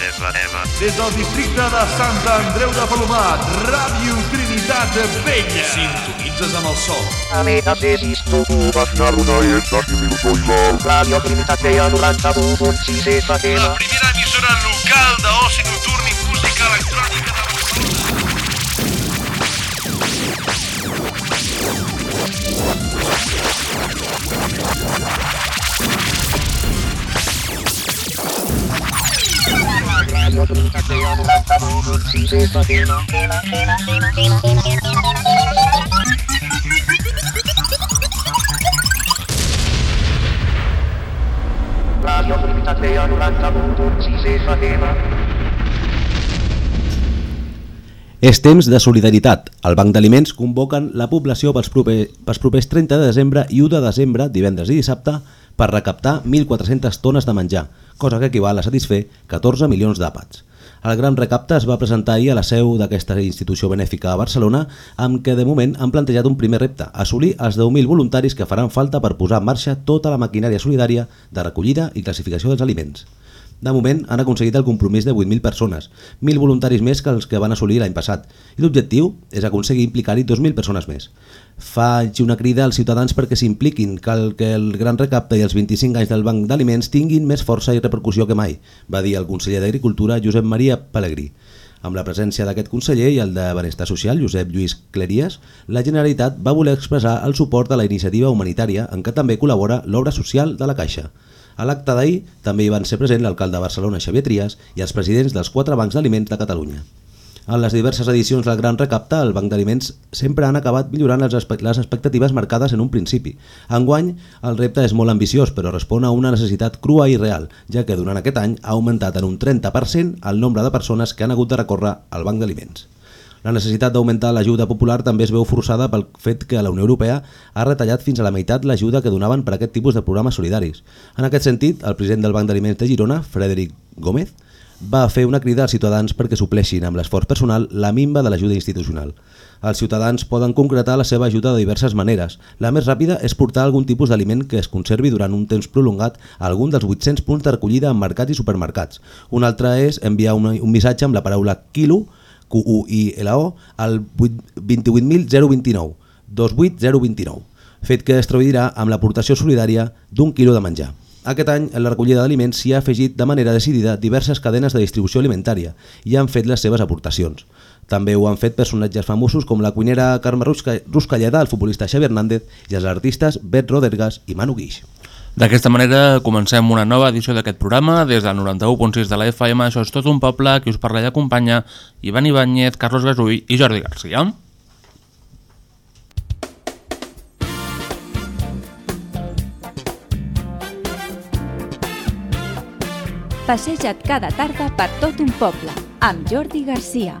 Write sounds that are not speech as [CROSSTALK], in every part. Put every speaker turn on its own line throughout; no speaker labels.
FM.
Des del districte de Sant Andreu de Palomat, Ràdio Trinitat Vella. Sintonitzes amb el sol.
Radio Trinitat Vella 91.6 FM.
La primera emissora local d'oci nocturn i música electrònica
Radio Trinitat Vella 91.6 FM. Radio Trinitat Vella 91.6 FM.
És temps de solidaritat. El Banc d'Aliments convoquen la població pels, proper, pels propers 30 de desembre i 1 de desembre, divendres i dissabte, per recaptar 1.400 tones de menjar, cosa que equival a satisfer 14 milions d'àpats. El gran recapte es va presentar ahir a la seu d'aquesta institució benèfica a Barcelona, amb què de moment han plantejat un primer repte, assolir els 10.000 voluntaris que faran falta per posar en marxa tota la maquinària solidària de recollida i classificació dels aliments. De moment han aconseguit el compromís de 8.000 persones, 1.000 voluntaris més que els que van assolir l'any passat, i l'objectiu és aconseguir implicar-hi 2.000 persones més. Faig una crida als ciutadans perquè s'impliquin, cal que el gran recapte i els 25 anys del Banc d'Aliments tinguin més força i repercussió que mai, va dir el conseller d'Agricultura Josep Maria Pellegrí. Amb la presència d'aquest conseller i el de Benestar Social, Josep Lluís Cleries, la Generalitat va voler expressar el suport a la iniciativa humanitària en què també col·labora l'obra social de la Caixa. A l'acte d'ahir també hi van ser present l'alcalde de Barcelona Xavier Trias i els presidents dels quatre bancs d'aliments de Catalunya. En les diverses edicions del Gran Recapte, el Banc d'Aliments sempre han acabat millorant les, expectatives marcades en un principi. Enguany, el repte és molt ambiciós, però respon a una necessitat crua i real, ja que durant aquest any ha augmentat en un 30% el nombre de persones que han hagut de recórrer al Banc d'Aliments. La necessitat d'augmentar l'ajuda popular també es veu forçada pel fet que la Unió Europea ha retallat fins a la meitat l'ajuda que donaven per a aquest tipus de programes solidaris. En aquest sentit, el president del Banc d'Aliments de Girona, Frederic Gómez, va fer una crida als ciutadans perquè supleixin amb l'esforç personal la minva de l'ajuda institucional. Els ciutadans poden concretar la seva ajuda de diverses maneres. La més ràpida és portar algun tipus d'aliment que es conservi durant un temps prolongat a algun dels 800 punts de recollida en mercats i supermercats. Un altre és enviar un, un missatge amb la paraula quilo, Q-U-I-L-O, al 28029, 28029, fet que es traduirà amb l'aportació solidària d'un quilo de menjar. Aquest any, en la recollida d'aliments s'hi ha afegit de manera decidida diverses cadenes de distribució alimentària i han fet les seves aportacions. També ho han fet personatges famosos com la cuinera Carme Rusca- Ruscalleda, el futbolista Xavi Hernández i els artistes Bet Rodergas i Manu Guix.
D'aquesta manera comencem una nova edició d'aquest programa des del 91.6 de la FM. Això és tot un poble, qui us parla i acompanya Ivan Ibáñez, Carlos Gasull i Jordi Garcia.
Passeja't cada tarda per tot un poble, amb Jordi Garcia.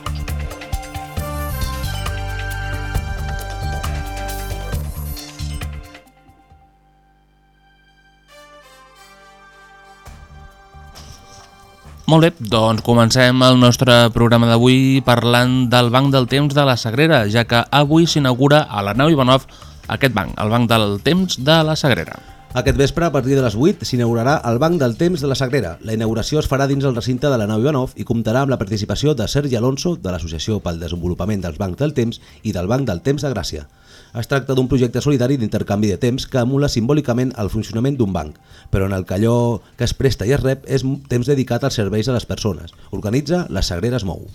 Molt bé, doncs comencem el nostre programa d'avui parlant del Banc del Temps de la Sagrera, ja que avui s'inaugura a la nau Ivanov aquest banc, el Banc del Temps de la Sagrera.
Aquest vespre, a partir de les 8, s'inaugurarà el Banc del Temps de la Sagrera. La inauguració es farà dins el recinte de la nau Ivanov i comptarà amb la participació de Sergi Alonso, de l'Associació pel Desenvolupament dels Bancs del Temps i del Banc del Temps de Gràcia. Es tracta d'un projecte solidari d'intercanvi de temps que emula simbòlicament el funcionament d'un banc, però en el que allò que es presta i es rep és temps dedicat als serveis a les persones. Organitza La Sagrera es mou.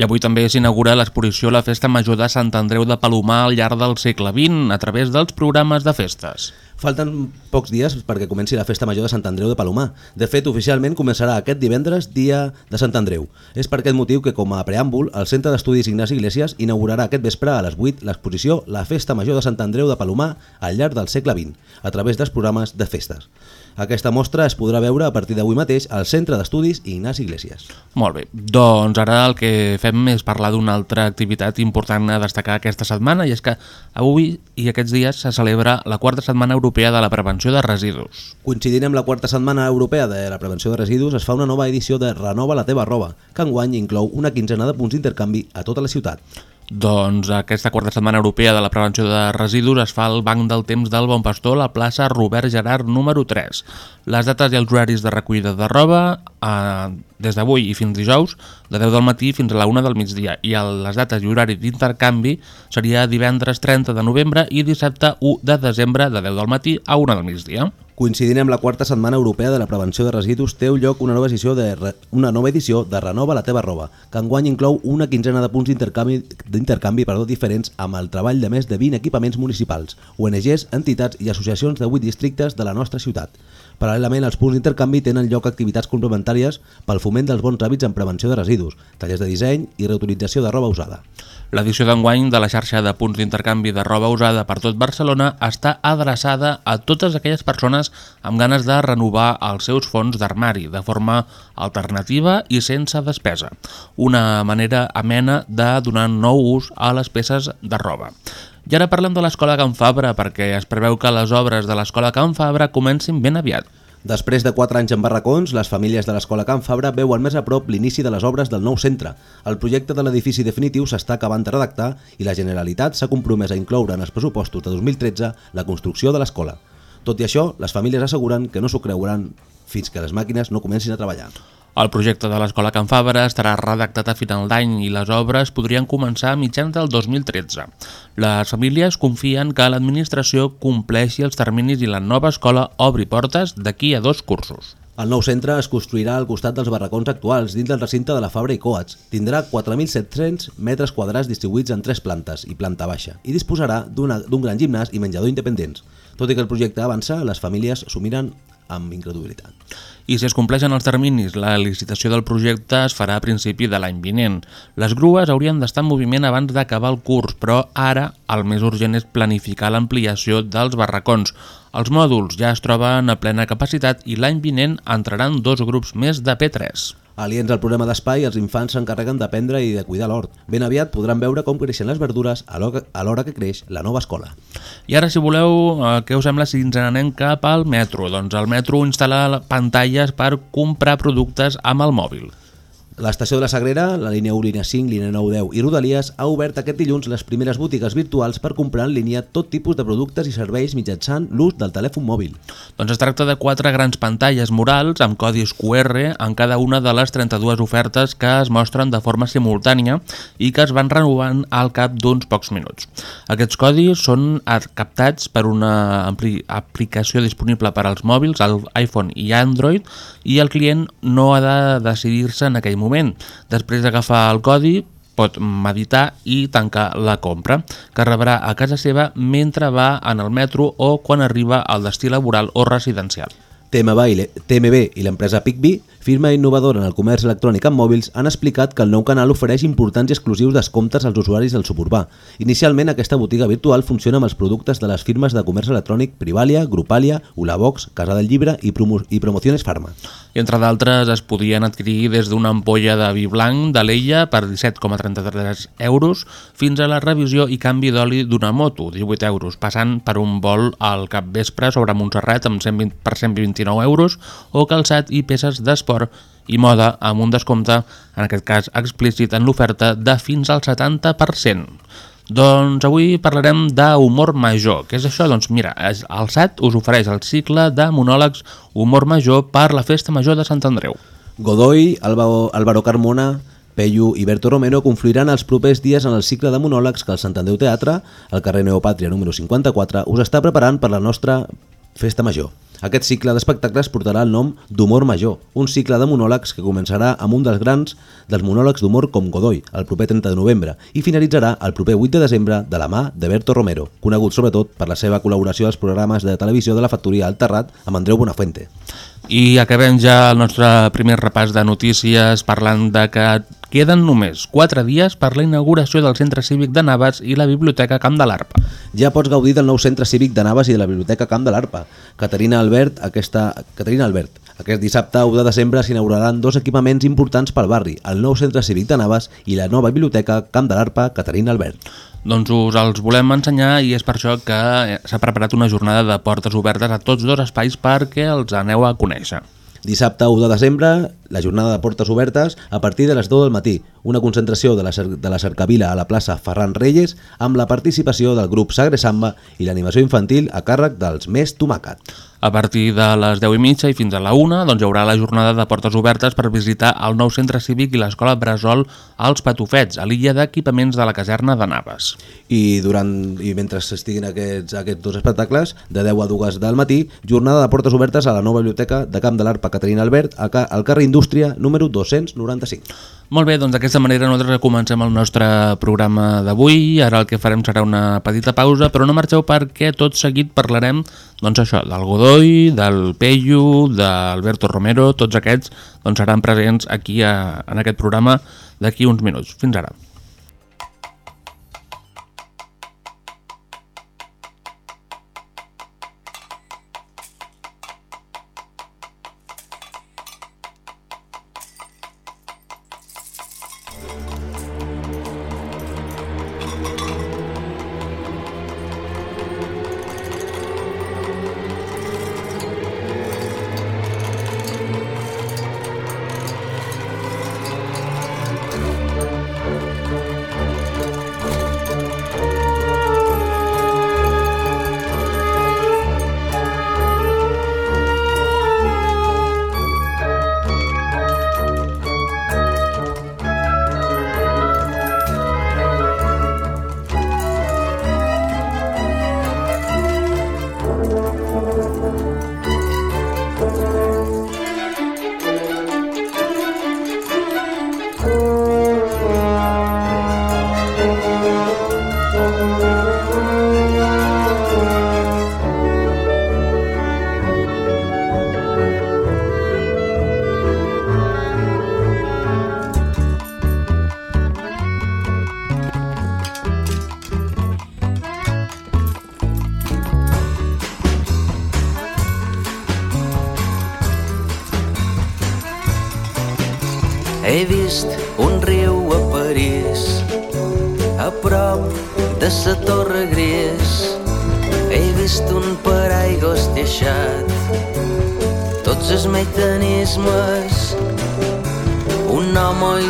I avui també s'inaugura l'exposició La Festa Major de Sant Andreu de Palomar al llarg del segle XX a través dels programes de festes.
Falten pocs dies perquè comenci la Festa Major de Sant Andreu de Palomar. De fet, oficialment començarà aquest divendres, dia de Sant Andreu. És per aquest motiu que, com a preàmbul, el Centre d'Estudis Ignasi Iglesias inaugurarà aquest vespre a les 8 l'exposició La Festa Major de Sant Andreu de Palomar al llarg del segle XX, a través dels programes de festes. Aquesta mostra es podrà veure a partir d'avui mateix al Centre d'Estudis Ignasi Iglesias.
Molt bé, doncs ara el que fem és parlar d'una altra activitat important a destacar aquesta setmana i és que avui i aquests dies se celebra la quarta setmana europea de la prevenció de residus.
Coincidint amb la quarta setmana europea de la prevenció de residus, es fa una nova edició de Renova la teva roba, que enguany inclou una quinzena de punts d'intercanvi a tota la ciutat.
Doncs aquesta quarta setmana europea de la prevenció de residus es fa al Banc del Temps del Bon Pastor la plaça Robert Gerard número 3. Les dates i els horaris de recollida de roba eh, des d'avui i fins dijous, de 10 del matí fins a la 1 del migdia. I el, les dates i horari d'intercanvi seria divendres 30 de novembre i dissabte 1 de desembre de 10 del matí a 1 del migdia.
Coincidint amb la quarta setmana europea de la prevenció de residus, té lloc una nova edició de, una nova edició de Renova la teva roba, que enguany inclou una quinzena de punts d'intercanvi diferents amb el treball de més de 20 equipaments municipals, ONGs, entitats i associacions de 8 districtes de la nostra ciutat. Paral·lelament, als punts d'intercanvi tenen lloc activitats complementàries pel foment dels bons hàbits en prevenció de residus, tallers de disseny i reutilització de roba usada.
L'edició d'enguany de la xarxa de punts d'intercanvi de roba usada per tot Barcelona està adreçada a totes aquelles persones amb ganes de renovar els seus fons d'armari de forma alternativa i sense despesa. Una manera amena de donar nou ús a les peces de roba. I ara parlem de l'Escola Can Fabra perquè es preveu que les obres de l'Escola Can Fabra comencin ben aviat.
Després de 4 anys en barracons, les famílies de l'Escola Can Fabra veuen més a prop l'inici de les obres del nou centre. El projecte de l'edifici definitiu s'està acabant de redactar i la Generalitat s'ha compromès a incloure en els pressupostos de 2013 la construcció de l'escola. Tot i això, les famílies asseguren que no s'ho creuran fins que les màquines no comencin a treballar.
El projecte de l'Escola Can Fabra estarà redactat a final d'any i les obres podrien començar a mitjans del 2013. Les famílies confien que l'administració compleixi els terminis i la nova escola obri portes d'aquí a dos cursos.
El nou centre es construirà al costat dels barracons actuals dins del recinte de la Fabra i Coats. Tindrà 4.700 metres quadrats distribuïts en tres plantes i planta baixa i disposarà d'un gran gimnàs i menjador independents. Tot i que el projecte avança, les famílies s'ho amb incredulitat.
I si es compleixen els terminis, la licitació del projecte es farà a principi de l'any vinent. Les grues haurien d'estar en moviment abans d'acabar el curs, però ara el més urgent és planificar l'ampliació dels barracons. Els mòduls ja es troben a plena capacitat i l'any vinent entraran dos grups més de P3.
Aliens al problema d'espai, els infants s'encarreguen d'aprendre i de cuidar l'hort. Ben aviat podran veure com creixen les verdures a l'hora que creix la nova escola.
I ara, si voleu, eh, què us sembla si ens n'anem cap al metro? Doncs el metro instal·la pantalles per comprar productes amb el mòbil.
L'estació de la Sagrera, la línia 1, línia 5, línia 9, 10 i Rodalies ha obert aquest dilluns les primeres botigues virtuals per comprar en línia tot tipus de productes i serveis mitjançant l'ús del telèfon mòbil.
Doncs es tracta de quatre grans pantalles murals amb codis QR en cada una de les 32 ofertes que es mostren de forma simultània i que es van renovant al cap d'uns pocs minuts. Aquests codis són captats per una aplicació disponible per als mòbils, el iPhone i Android, i el client no ha de decidir-se en aquell moment. Després d'agafar el codi, pot meditar i tancar la compra, que rebrà a casa seva mentre va en el metro o quan arriba al destí laboral o residencial.
TMB i l'empresa PicBee, firma innovadora en el comerç electrònic amb mòbils, han explicat que el nou canal ofereix importants i exclusius descomptes als usuaris del suburbà. Inicialment, aquesta botiga virtual funciona amb els productes de les firmes de comerç electrònic Privalia, Grupalia, Ulabox, Casa del Llibre i, Promo i Promociones Pharma.
I entre d'altres es podien adquirir des d'una ampolla de vi blanc de l'Ella per 17,33 euros fins a la revisió i canvi d'oli d'una moto, 18 euros, passant per un vol al capvespre sobre Montserrat amb 120, per 129 euros o calçat i peces d'esport i moda amb un descompte, en aquest cas explícit, en l'oferta de fins al 70%. Doncs avui parlarem d'humor major. Què és això? Doncs mira, el SAT us ofereix el cicle de monòlegs Humor Major per la Festa Major de Sant Andreu.
Godoy, Álvaro Carmona, Peyu i Berto Romero confluiran els propers dies en el cicle de monòlegs que el Sant Andreu Teatre, al carrer Neopàtria número 54, us està preparant per la nostra Festa Major. Aquest cicle d'espectacles portarà el nom d'Humor Major, un cicle de monòlegs que començarà amb un dels grans dels monòlegs d'humor com Godoy, el proper 30 de novembre, i finalitzarà el proper 8 de desembre de la mà de Berto Romero, conegut sobretot per la seva col·laboració als programes de televisió de la factoria al Terrat amb Andreu Bonafuente.
I acabem ja el nostre primer repàs de notícies parlant de que Queden només 4 dies per la inauguració del Centre Cívic de Navas i la Biblioteca Camp de l'Arpa.
Ja pots gaudir del nou centre cívic de Navas i de la Biblioteca Camp de l'Arpa. Caterina Albert, aquesta... Caterina Albert. Aquest dissabte 1 de desembre s'inauguraran dos equipaments importants pel barri, el nou centre cívic de Navas i la nova biblioteca Camp de l'Arpa Caterina Albert.
Doncs us els volem ensenyar i és per això que s'ha preparat una jornada de portes obertes a tots dos espais perquè els aneu a conèixer.
Dissabte 1 de desembre, la jornada de portes obertes a partir de les 10 del matí, una concentració de la, de la cercavila a la plaça Ferran Reyes amb la participació del grup Sagre Samba i l'animació infantil a càrrec dels Més Tomàquet.
A partir de les 10 i mitja i fins a la 1 doncs hi haurà la jornada de portes obertes per visitar el nou centre cívic i l'escola Brasol als Patufets, a l'illa d'equipaments de la caserna de Naves.
I, durant, i mentre estiguin aquests, aquests dos espectacles, de 10 a 2 del matí, jornada de portes obertes a la nova biblioteca de Camp de l'Arpa Caterina Albert al carrer Indústria número 295.
Molt bé, doncs d'aquesta manera nosaltres comencem el nostre programa d'avui. Ara el que farem serà una petita pausa, però no marxeu perquè tot seguit parlarem doncs això, del Godoy, del Peyu, d'Alberto Romero, tots aquests doncs seran presents aquí a, en aquest programa d'aquí uns minuts. Fins ara.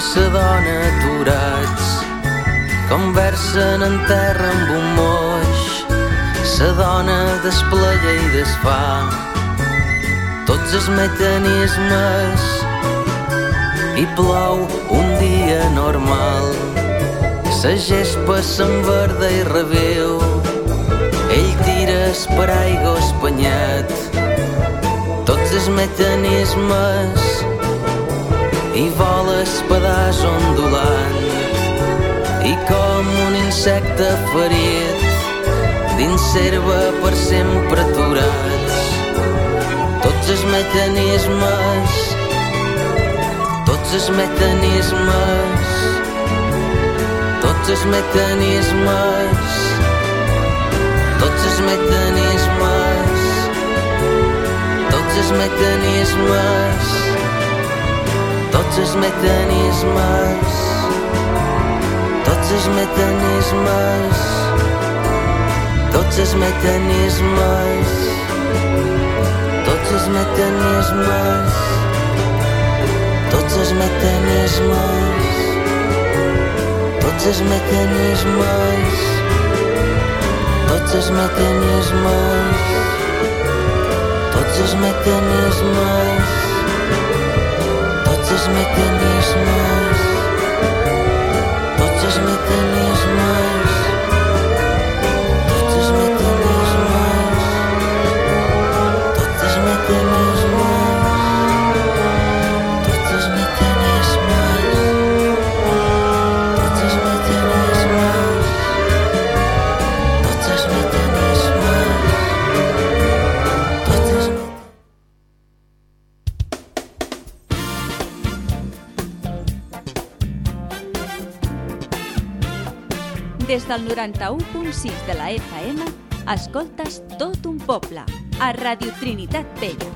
Sa dona aturats, conversen en terra amb un moix, sa dona desplega i desfà tots els mecanismes i plou un dia normal. Sa gespa s'enverda i reviu, ell tira es paraigua espanyat. Tots els mecanismes i vola es pedaç ondulant i com un insecte ferit dins serva per sempre aturats. Tots els mecanismes tots els mecanismes, tots els mecanismes, tots els mecanismes, tots els mecanismes, Totes mecanismes Tots els mecanismes Tots els mecanismes Tots els mecanismes Tots els mecanismes Tots els mecanismes Tots els mecanismes Tots els mecanismes Noches mecanismos, noches
mecanismos. Del 91.6 de la FM, escoltes tot un poble, a Radio Trinitat Vella.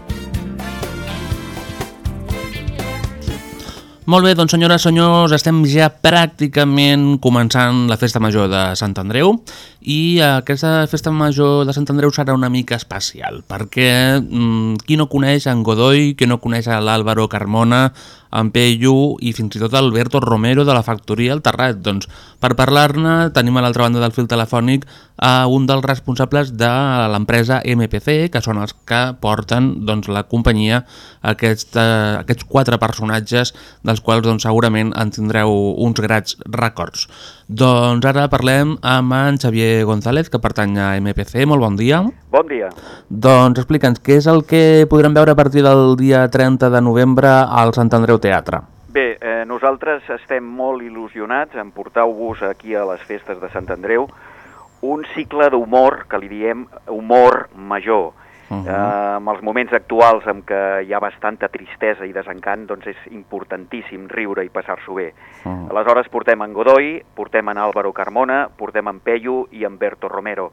Molt bé, doncs senyores, senyors, estem ja pràcticament començant la festa major de Sant Andreu i aquesta festa major de Sant Andreu serà una mica especial perquè mm, qui no coneix en Godoy, qui no coneix l'Àlvaro Carmona, en Peyu i fins i tot Alberto Romero de la factoria El Terrat. Doncs per parlar-ne tenim a l'altra banda del fil telefònic a un dels responsables de l'empresa MPC, que són els que porten doncs, la companyia aquest, eh, aquests quatre personatges dels quals doncs, segurament en tindreu uns grats records. Doncs ara parlem amb en Xavier González, que pertany a MPC. Molt bon dia.
Bon dia.
Doncs explica'ns, què és el que podrem veure a partir del dia 30 de novembre al Sant Andreu Teatre?
Bé, eh, nosaltres estem molt il·lusionats en portar-vos aquí a les festes de Sant Andreu un cicle d'humor, que li diem humor major. Uh -huh. eh, amb els moments actuals en què hi ha bastanta tristesa i desencant, doncs és importantíssim riure i passar-s'ho bé. Uh -huh. Aleshores portem en Godoy, portem en Álvaro Carmona, portem en Peyu i en Berto Romero.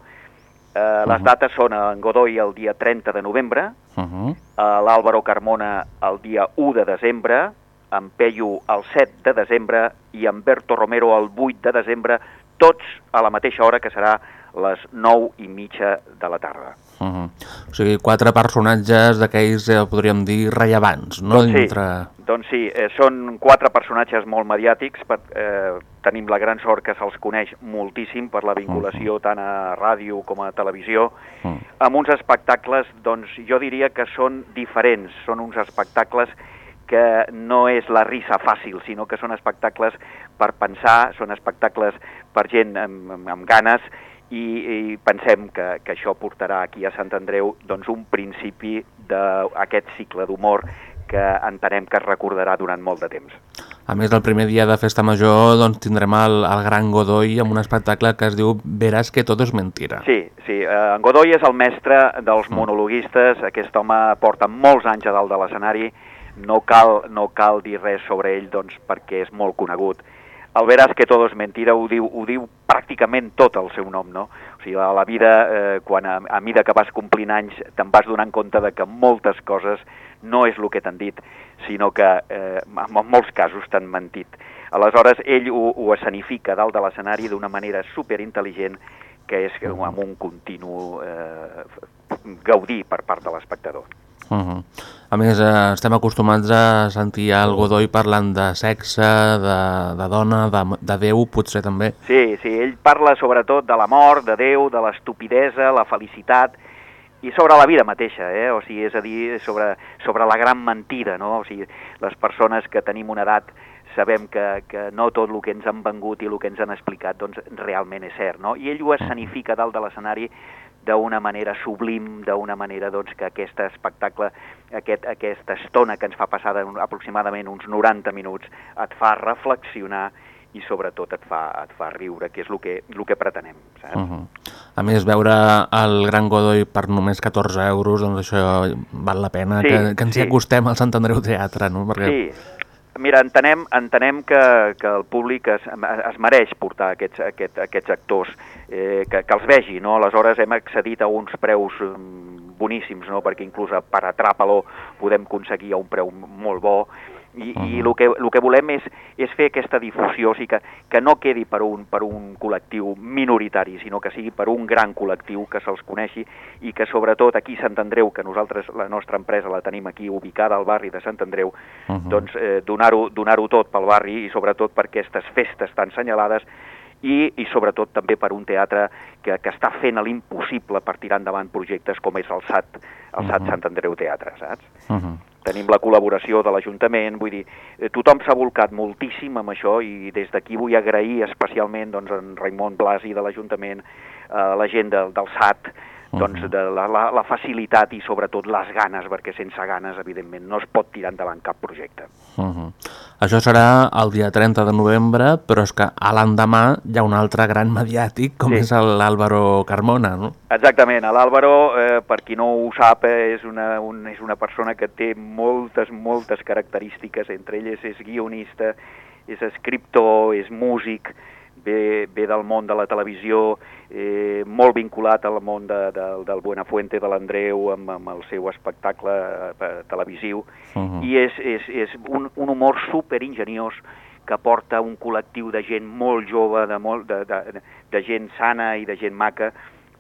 Eh, uh -huh. Les dates són en Godoy el dia 30 de novembre,
Uh -huh.
a l'Àlvaro Carmona el dia 1 de desembre, en Peyu el 7 de desembre i en Berto Romero el 8 de desembre, tots a la mateixa hora que serà les 9 i mitja de la tarda.
Uh -huh. O sigui, quatre personatges d'aquells, eh, podríem dir, rellevants, no?
Doncs sí,
Dintre...
doncs sí eh, són quatre personatges molt mediàtics, per, eh, tenim la gran sort que se'ls coneix moltíssim per la vinculació uh -huh. tant a ràdio com a televisió,
Uh -huh.
amb uns espectacles, doncs jo diria que són diferents, són uns espectacles que no és la risa fàcil, sinó que són espectacles per pensar, són espectacles per gent amb, amb, amb ganes i, i pensem que, que això portarà aquí a Sant Andreu doncs, un principi d'aquest cicle d'humor que entenem que es recordarà durant molt de temps.
A més, el primer dia de Festa Major doncs, tindrem el, el Gran Godoy amb un espectacle que es diu Veràs que tot és mentira.
Sí, sí, eh, en Godoy és el mestre dels monologuistes, aquest home porta molts anys a dalt de l'escenari, no cal, no cal dir res sobre ell doncs, perquè és molt conegut. El Veràs que tot és mentira ho diu, ho diu pràcticament tot el seu nom, no? O sigui, a la vida, eh, quan a, a mida que vas complint anys, te'n vas donant compte de que moltes coses no és el que t'han dit, sinó que eh, en molts casos t'han mentit. Aleshores, ell ho, ho escenifica dalt de l'escenari d'una manera superintel·ligent, que és amb un continu eh, gaudir per part de l'espectador.
Uh -huh. A més, eh, estem acostumats a sentir el Godoy parlant de sexe, de, de dona, de, de Déu, potser també.
Sí, sí, ell parla sobretot de la mort, de Déu, de l'estupidesa, la felicitat i sobre la vida mateixa, eh? o sigui, és a dir, sobre, sobre la gran mentida, no? O sigui, les persones que tenim una edat sabem que, que no tot el que ens han vengut i el que ens han explicat doncs, realment és cert, no? I ell ho escenifica dalt de l'escenari d'una manera sublim, d'una manera doncs, que aquest espectacle, aquest, aquesta estona que ens fa passar aproximadament uns 90 minuts, et fa reflexionar i sobretot et fa, et fa riure, que és el que, el que pretenem, saps?
Uh -huh. A més, veure el Gran Godoy per només 14 euros, doncs això val la pena
Sí,
que, que ens hi
sí.
acostem al Sant Andreu Teatre, no? Perquè...
Sí, mira, entenem, entenem que, que el públic es, es mereix portar aquests, aquest, aquests actors, eh, que, que els vegi, no? Aleshores hem accedit a uns preus mm, boníssims, no? Perquè inclús per atrapar-lo podem aconseguir a un preu molt bo, i, i el, que, el que volem és, és fer aquesta difusió, o sigui que, que no quedi per un, per un col·lectiu minoritari, sinó que sigui per un gran col·lectiu que se'ls coneixi i que sobretot aquí Sant Andreu, que nosaltres, la nostra empresa la tenim aquí ubicada al barri de Sant Andreu,
Uh -huh.
doncs eh, donar-ho donar tot pel barri i sobretot per aquestes festes tan senyalades i, i sobretot també per un teatre que, que està fent l'impossible per tirar endavant projectes com és el SAT, el SAT
Mhm.
Sant Andreu Teatre, saps?
Uh -huh.
Tenim la col·laboració de l'Ajuntament, vull dir, eh, tothom s'ha volcat moltíssim amb això i des d'aquí vull agrair especialment doncs, en Raimon Blasi de l'Ajuntament, eh, la gent del, del SAT, doncs, de la, la, la facilitat i sobretot les ganes, perquè sense ganes, evidentment, no es pot tirar endavant cap projecte.
Uh -huh. Això serà el dia 30 de novembre, però és que a l'endemà hi ha un altre gran mediàtic, com
Sí.
és l'Àlvaro Carmona, no?
Exactament, l'Àlvaro, eh, per qui no ho sap, eh, és, una, un, és una persona que té moltes, moltes característiques, entre elles és guionista, és escriptor, és músic, ve, ve del món de la televisió, eh, molt vinculat al món de, de, del Buenafuente, de l'Andreu, amb, amb el seu espectacle eh, televisiu,
Uh -huh.
i és, és, és un, un humor super ingeniós que porta un col·lectiu de gent molt jove, de, molt, de, de, de gent sana i de gent maca,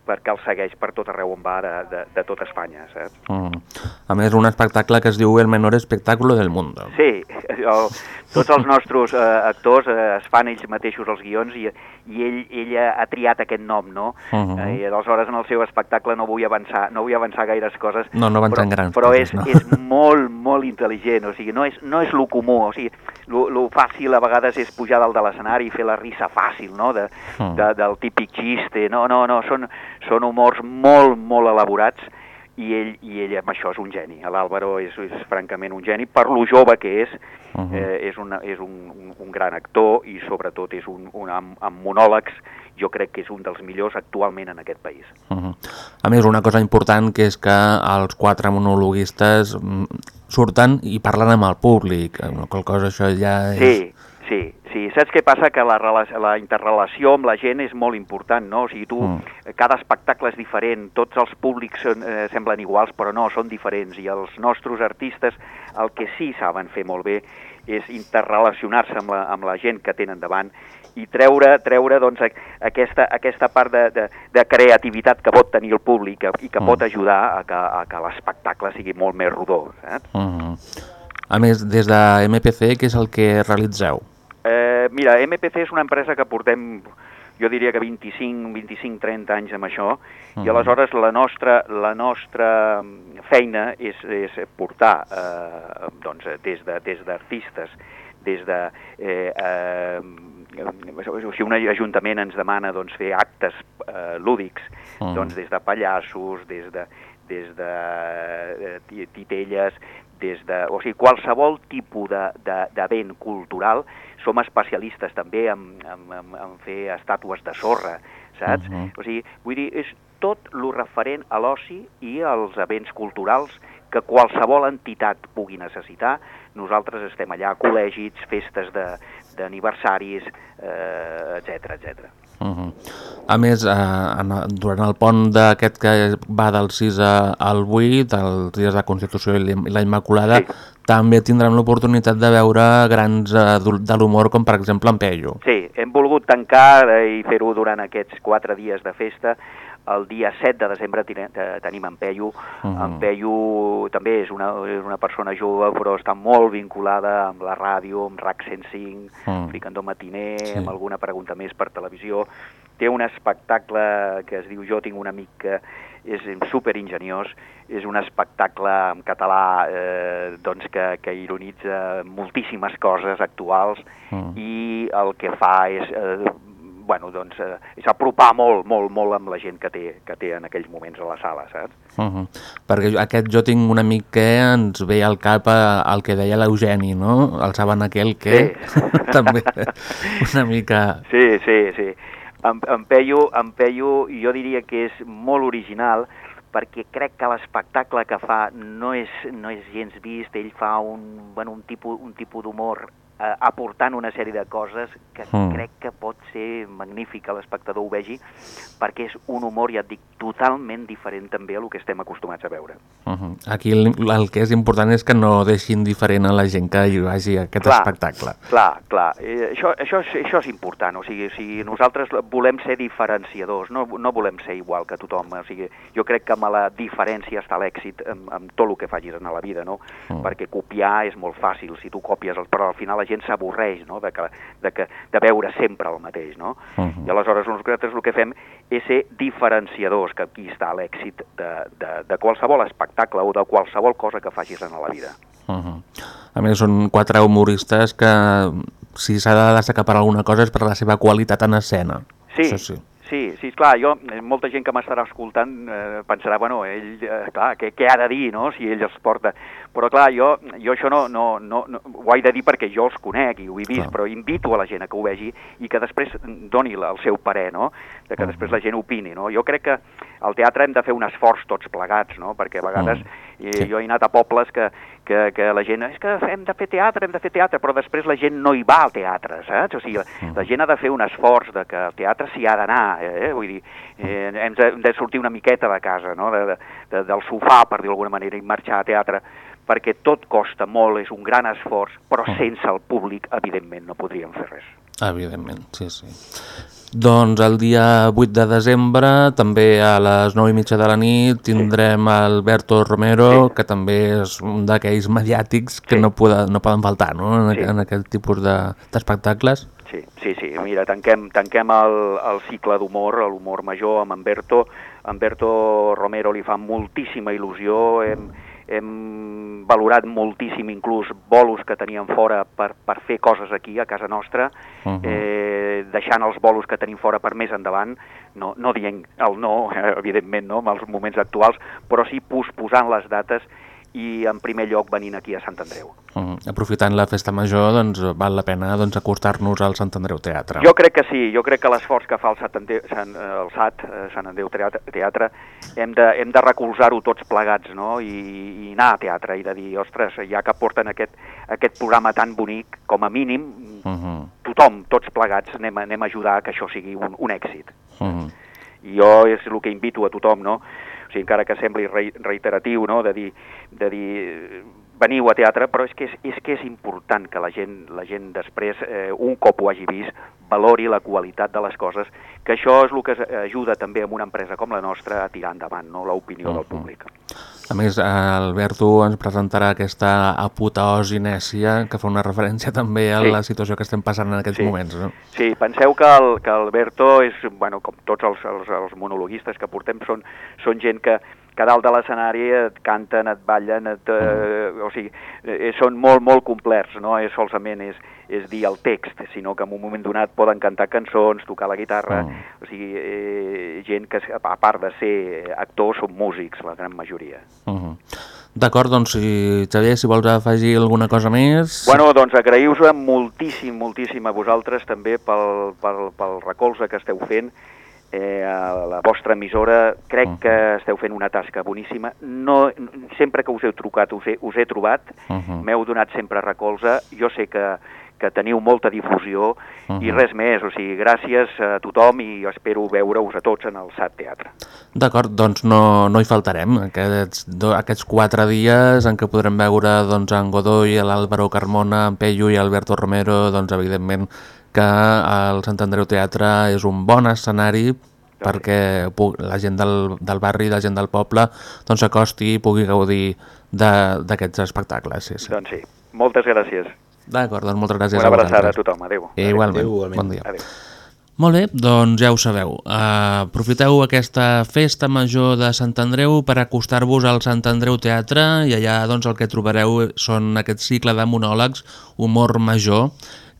perquè el segueix per tot arreu on va de, de, de tot Espanya, saps?
Mm. A més, un espectacle que es diu El menor espectáculo del mundo.
Sí, [LAUGHS] el, tots els nostres eh, actors eh, es fan ells mateixos els guions i, i ell, ella ha triat aquest nom, no?
Uh -huh.
eh, I aleshores en el seu espectacle no vull avançar, no vull avançar gaires coses,
No, no avançant
però,
grans
però
coses,
és,
no.
és molt, molt intel·ligent, o sigui, no és, no és lo comú, o sigui, lo, lo fàcil a vegades és pujar dalt de l'escenari i fer la risa fàcil, no?, de,
Mm.
de, del típic xiste, no, no, no, són, són humors molt, molt elaborats i ell, i ell amb això és un geni. L'Àlvaro és, és francament un geni, per lo jove que és,
Uh -huh.
eh, és, una, és un, un, un gran actor i sobretot és un, un amb, amb monòlegs jo crec que és un dels millors actualment en aquest país.
Uh -huh. A més, una cosa important que és que els quatre monologuistes mm, surten i parlen amb el públic, una qual cosa això ja és...
Sí, sí, sí. Saps què passa? Que la, la interrelació amb la gent és molt important, no? O sigui, tu,
Mm.
cada espectacle és diferent, tots els públics són, eh, semblen iguals, però no, són diferents, i els nostres artistes el que sí saben fer molt bé és interrelacionar-se amb, la, amb la gent que tenen davant i treure, treure doncs, aquesta, aquesta part de, de, de creativitat que pot tenir el públic i que, que
Mm.
pot ajudar a que, a que l'espectacle sigui molt més rodó, saps?
Uh -huh. A més, des de MPC, què és el que realitzeu?
Eh, mira, MPC és una empresa que portem, jo diria que 25, 25, 30 anys amb això,
Mhm.
i aleshores la nostra, la nostra feina és, és portar eh, doncs, des de- des d'artistes, des de... Eh, eh, si un ajuntament ens demana doncs, fer actes eh, lúdics,
Mhm.
doncs des de pallassos, des de, des de eh, ti- titelles, des de, o sigui, qualsevol tipus de- de- d'event cultural, som especialistes també en, en, en, en fer estàtues de sorra, saps?
Mhm.
O sigui, vull dir, és tot lo referent a l'oci i als events culturals que qualsevol entitat pugui necessitar. Nosaltres estem allà, col·legis, festes de- d'aniversaris, eh, etc etc.
Uh -huh. A més, eh, en, durant el pont d'aquest que va del 6 a- al 8, els dies de Constitució i la Immaculada,
Sí.
també tindrem l'oportunitat de veure grans eh, de l'humor, com per exemple en Peyu.
Sí, hem volgut tancar eh, i fer-ho durant aquests quatre dies de festa. El dia 7 de desembre tenim en Peyu.
Mhm.
En Peyu també és una, és una persona jove, però està molt vinculada amb la ràdio, amb RAC 105,
Mm.
Fricandó Matiner,
Sí.
amb alguna pregunta més per televisió. Té un espectacle que es diu Jo tinc un amic que és super ingeniós, és un espectacle en català eh, doncs que, que ironitza moltíssimes coses actuals
Mm.
i el que fa és eh, bueno, doncs, eh, és apropar molt, molt, molt amb la gent que té, que té en aquells moments a la sala, saps?
Uh -huh. Perquè aquest jo tinc un amic que ens ve al cap eh, el que deia l'Eugeni, no? El saben aquell que...
Sí. [LAUGHS]
també una mica...
Sí, sí, sí. En, en, Peyu, en Peyu jo diria que és molt original perquè crec que l'espectacle que fa no és, no és gens vist, ell fa un, bueno, un tipus, un tipus d'humor eh, aportant una sèrie de coses que
Mm.
crec que pot ser magnífic que l'espectador ho vegi perquè és un humor, ja et dic, totalment diferent també a lo que estem acostumats a veure.
Uh -huh. Aquí el, el que és important és que no deixin diferent a la gent que hi vagi a aquest
Clar.
espectacle.
Clar, clar. Eh, això, això, és, això és important. O sigui, si nosaltres volem ser diferenciadors, no, no volem ser igual que tothom. O sigui, jo crec que amb la diferència està l'èxit amb, amb tot el que facis en la vida, no?
Mm.
Perquè copiar és molt fàcil, si tu copies, el, però al final la gent s'avorreix, no?, de, que, de, que, de veure sempre el mateix, no?
Mhm.
I aleshores nosaltres el que fem és ser diferenciadors, que aquí està l'èxit de, de, de qualsevol espectacle o de qualsevol cosa que facis en la vida.
Uh -huh. A més, són quatre humoristes que si s'ha de destacar per alguna cosa és per la seva qualitat en escena.
Sí,
Això sí.
sí, sí, clar, jo, eh, molta gent que m'estarà escoltant eh, pensarà, bueno, ell, eh, clar, què, què ha de dir, no?, si ell els porta. Però, clar, jo, jo això no, no, no, no, ho he de dir perquè jo els conec i ho he vist,
Clar.
però invito a la gent a que ho vegi i que després doni el seu parer, no?, de que després la gent opini, no? Jo crec que al teatre hem de fer un esforç tots plegats, no?, perquè a vegades. I
Sí.
jo he anat a pobles que, que, que la gent, és que hem de fer teatre, hem de fer teatre, però després la gent no hi va al teatre, saps? O sigui, la, la gent ha de fer un esforç de que al teatre s'hi ha d'anar, eh? vull dir, eh, hem, de, hem de sortir una miqueta de casa, no? de, de, de, del sofà, per dir d'alguna manera, i marxar a teatre, perquè tot costa molt, és un gran esforç, però sense el públic, evidentment, no podríem fer res.
Evidentment, sí, sí. Doncs el dia 8 de desembre, també a les 9 i mitja de la nit, tindrem Alberto Romero, que també és un d'aquells mediàtics que
Sí.
no, poden, no poden faltar no? en,
Sí.
en aquest tipus de- d'espectacles.
Sí, sí, sí. Mira, tanquem, tanquem el, el cicle d'humor, l'humor major, amb en Berto. En Berto Romero li fa moltíssima il·lusió. Hem, hem valorat moltíssim inclús bolos que teníem fora per, per fer coses aquí, a casa nostra,
Mhm.
eh, deixant els bolos que tenim fora per més endavant, no, no dient el no, eh, evidentment, no, en els moments actuals, però sí posposant les dates i en primer lloc venint aquí a Sant Andreu.
Mm. Aprofitant la festa major, doncs val la pena doncs, acostar-nos al Sant Andreu Teatre.
Jo crec que sí, jo crec que l'esforç que fa el SAT, Ande- Sant, eh, el SAT eh, Sant Andreu Teatre, teatre hem de, hem de recolzar-ho tots plegats no? I, i anar a teatre i de dir, ostres, ja que porten aquest, aquest programa tan bonic, com a mínim,
Mm
tothom, tots plegats, anem, anem a ajudar que això sigui un, un èxit.
-hmm.
I jo és el que invito a tothom, no? Sigui, encara que sembli rei- reiteratiu, no?, de dir, de dir veniu a teatre, però és que és, és que és important que la gent, la gent després, eh, un cop ho hagi vist, valori la qualitat de les coses, que això és el que es- ajuda també amb una empresa com la nostra a tirar endavant, no?, l'opinió del públic.
A més, eh, Alberto ens presentarà aquesta apoteosi nècia, que fa una referència també a
Sí.
la situació que estem passant en aquests
Sí.
moments. No?
Sí, penseu que, el, que Alberto és, bueno, com tots els, els, els monologuistes que portem, són, són gent que, que dalt de l'escenari et canten, et ballen, et, eh, o sigui, eh, són molt, molt complets, no és solament és, és dir el text, sinó que en un moment donat poden cantar cançons, tocar la guitarra,
Mm.
o sigui, eh, gent que, a part de ser actors, són músics, la gran majoria.
Uh -huh. D'acord, doncs, si, Xavier, si vols afegir alguna cosa més...
Bueno, doncs agraïu-vos moltíssim, moltíssim a vosaltres també pel, pel, pel recolze que esteu fent eh, a la vostra emissora. Crec
Mhm.
que esteu fent una tasca boníssima. No, sempre que us heu trucat us he, us he trobat,
Mhm.
m'heu donat sempre recolze. Jo sé que, que teniu molta difusió i
Mhm.
res més. O sigui, gràcies a tothom i espero veure-us a tots en el SAT Teatre.
D'acord, doncs no, no hi faltarem. Aquests, do, aquests quatre dies en què podrem veure doncs, en Godoy, l'Àlvaro Carmona, en Peyu i Alberto Romero, doncs evidentment que el Sant Andreu Teatre és un bon escenari perquè la gent del, del barri, la gent del poble, doncs s'acosti i pugui gaudir de- d'aquests espectacles. Sí, sí.
Doncs sí, moltes gràcies.
D'acord, doncs moltes gràcies
Una
a
abraçada a
vosaltres.
tothom. Adéu.
I igualment.
Adéu, igualment.
Bon dia.
Adéu.
Molt bé, doncs ja ho sabeu. Uh, aprofiteu aquesta festa major de Sant Andreu per acostar-vos al Sant Andreu Teatre i allà doncs, el que trobareu són aquest cicle de monòlegs, humor major,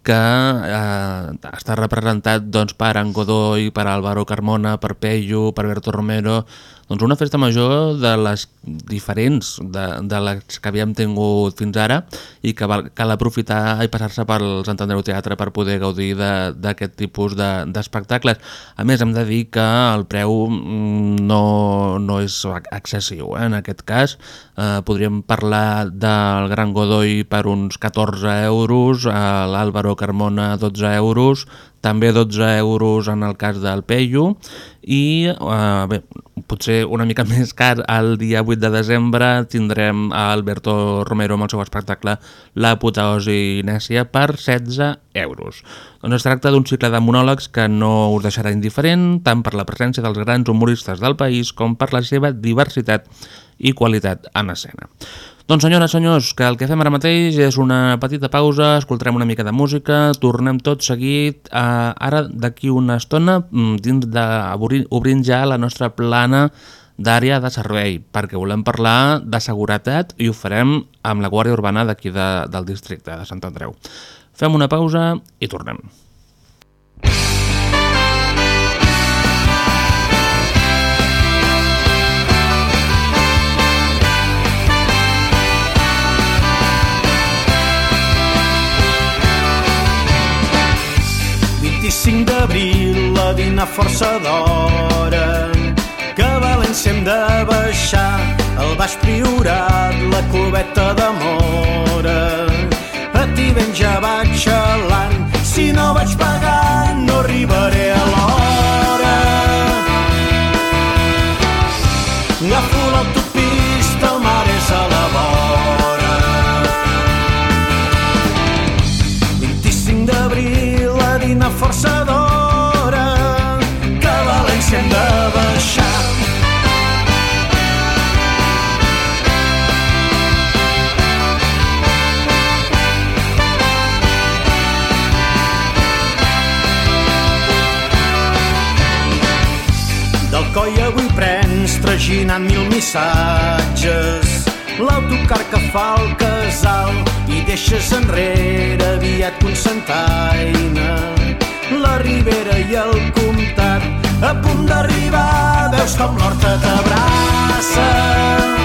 que eh, està representat doncs, per en Godoy, per Álvaro Carmona, per Peyu, per Berto Romero... Doncs una festa major de les diferents de, de les que havíem tingut fins ara i que val, cal aprofitar i passar-se pel Sant Andreu Teatre per poder gaudir de- d'aquest tipus de- d'espectacles. A més, hem de dir que el preu mm, no, no és excessiu. Eh? En aquest cas, eh, podríem parlar del Gran Godoy per uns 14 euros, eh, l'Àlvaro Carmona 12 euros, també 12 euros en el cas del Peyu i eh, bé, potser una mica [LAUGHS] més car el dia 8 de desembre tindrem a Alberto Romero amb el seu espectacle L'apoteosi nècia per 16 euros. Doncs es tracta d'un cicle de monòlegs que no us deixarà indiferent tant per la presència dels grans humoristes del país com per la seva diversitat i qualitat en escena. Doncs senyores, senyors, que el que fem ara mateix és una petita pausa, escoltarem una mica de música, tornem tot seguit, eh, ara d'aquí una estona, mm, dins de, obrint ja la nostra plana d'àrea de servei, perquè volem parlar de seguretat i ho farem amb la Guàrdia Urbana d'aquí de, del districte de Sant Andreu. Fem una pausa i tornem.
Mira 25 d'abril a dinar força d'hora que a València hem de baixar el baix priorat, la cubeta de mora. A ti ben ja vaig xalant, si no vaig pagant no arribaré a l'hora. Agafo l'autopista, el mar és a la vora. Prens traginant mil missatges. L'autocar que fa el casal i deixes enrere aviat Constantaina la Ribera i el Comtat a punt d'arribar veus com l'horta t'abraça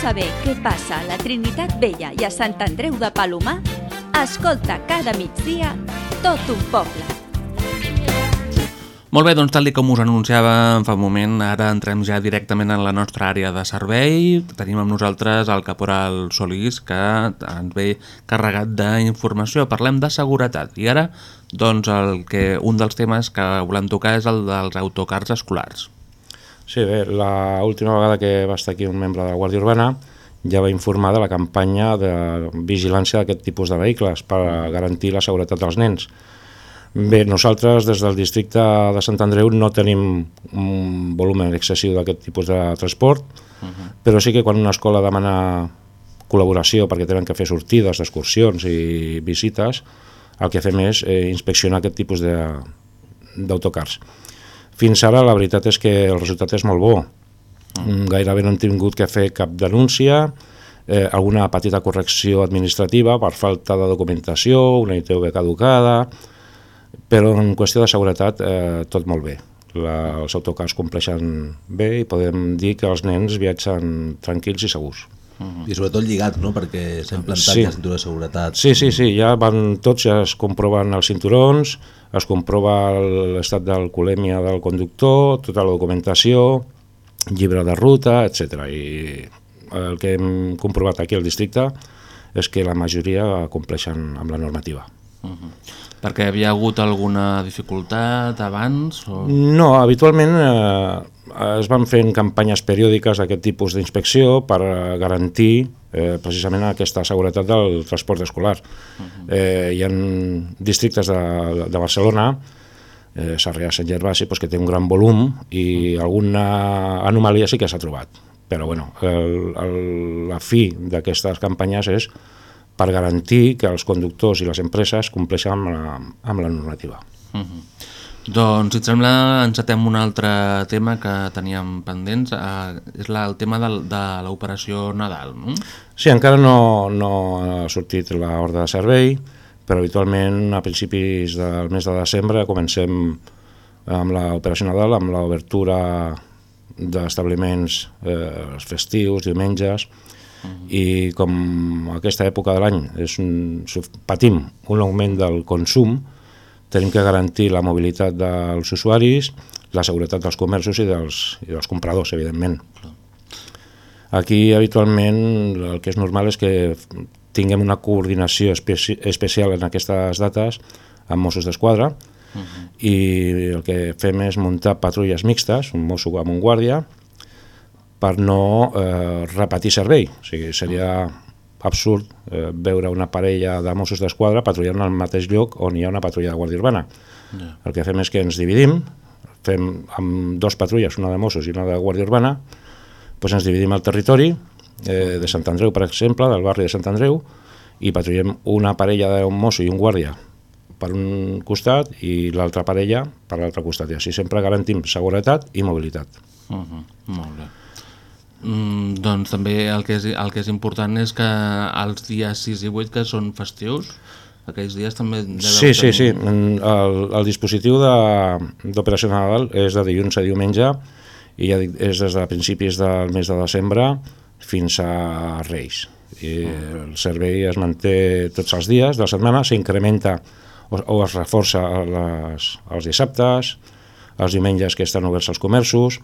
saber què passa a la Trinitat Vella i a Sant Andreu de Palomar, escolta cada migdia tot un poble.
Molt bé, doncs tal com us anunciava fa un moment, ara entrem ja directament en la nostra àrea de servei. Tenim amb nosaltres el caporal Solís, que ens ve carregat d'informació. Parlem de seguretat. I ara, doncs, el que, un dels temes que volem tocar és el dels autocars escolars.
Sí, bé, l'última vegada que va estar aquí un membre de la Guàrdia Urbana ja va informar de la campanya de vigilància d'aquest tipus de vehicles per garantir la seguretat dels nens. Bé, nosaltres des del districte de Sant Andreu no tenim un volum excessiu d'aquest tipus de transport, uh -huh. però sí que quan una escola demana col·laboració perquè tenen que fer sortides, excursions i visites, el que fem és eh, inspeccionar aquest tipus de- d'autocars. Fins ara la veritat és que el resultat és molt bo. Mm. Gairebé no hem tingut que fer cap denúncia, eh, alguna petita correcció administrativa per falta de documentació, una ITV caducada, però en qüestió de seguretat eh, tot molt bé. La, els autocars compleixen bé i podem dir que els nens viatgen tranquils i segurs.
I sobretot lligat, no? Perquè s'ha implantat
Sí.
el cinturó de seguretat.
Sí, sí, sí, ja van tots, ja es comproven els cinturons, es comprova l'estat d'alcoholèmia del conductor, tota la documentació, llibre de ruta, etc. I el que hem comprovat aquí al districte és que la majoria compleixen amb la normativa.
Perquè havia hagut alguna dificultat abans? O...
No, habitualment eh, es van fent campanyes periòdiques d'aquest tipus d'inspecció per eh, garantir eh, precisament aquesta seguretat del transport escolar. eh, hi ha districtes de, de Barcelona eh, Sarrià Sant Gervasi, pues, que té un gran volum i alguna anomalia sí que s'ha trobat. Però bueno, el, el, la fi d'aquestes campanyes és per garantir que els conductors i les empreses compleixen amb la, amb la normativa.
Doncs, si et sembla, encetem un altre tema que teníem pendents. Eh, és la, el tema del, de l'operació Nadal, no?
Sí, encara no, no ha sortit l'ordre de servei, però habitualment a principis del mes de desembre comencem amb l'operació Nadal, amb l'obertura d'establiments eh, festius, diumenges, i com aquesta època de l'any patim un augment del consum, tenim que garantir la mobilitat dels usuaris, la seguretat dels comerços i dels, i dels compradors, evidentment. Aquí, habitualment, el que és normal és que tinguem una coordinació especi especial en aquestes dates amb Mossos d'Esquadra i el que fem és muntar patrulles mixtes, un mosso amb un guàrdia, per no eh, repetir servei. O sigui, seria absurd eh, veure una parella de Mossos d'Esquadra patrullant al mateix lloc on hi ha una patrulla de Guàrdia Urbana.
Ja.
El que fem és que ens dividim, fem amb dos patrulles, una de Mossos i una de Guàrdia Urbana, doncs ens dividim el territori eh, de Sant Andreu, per exemple, del barri de Sant Andreu, i patrullem una parella d'un mosso i un guàrdia per un costat i l'altra parella per l'altre costat. I així sempre garantim seguretat i mobilitat.
Uh -huh. Molt bé. Mm, doncs també el que, és, el que és important és que els dies 6 i 8 que són festius, aquells dies també
Sí, sí,
tenir-
sí. El, el dispositiu de- d'Operació Nadal és de dilluns a diumenge i ja dic, és des de principis del mes de desembre fins a Reis. I el servei es manté tots els dies de la setmana, s'incrementa o, o es reforça les, els dissabtes, els diumenges que estan oberts als comerços